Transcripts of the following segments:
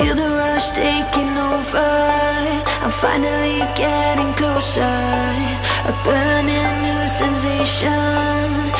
Feel the rush taking over. I'm finally getting closer. A burning new sensation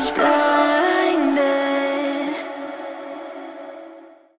always been